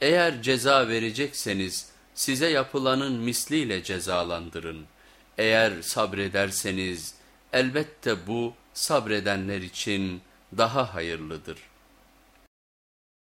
Eğer ceza verecekseniz size yapılanın misliyle cezalandırın. Eğer sabrederseniz elbette bu sabredenler için daha hayırlıdır.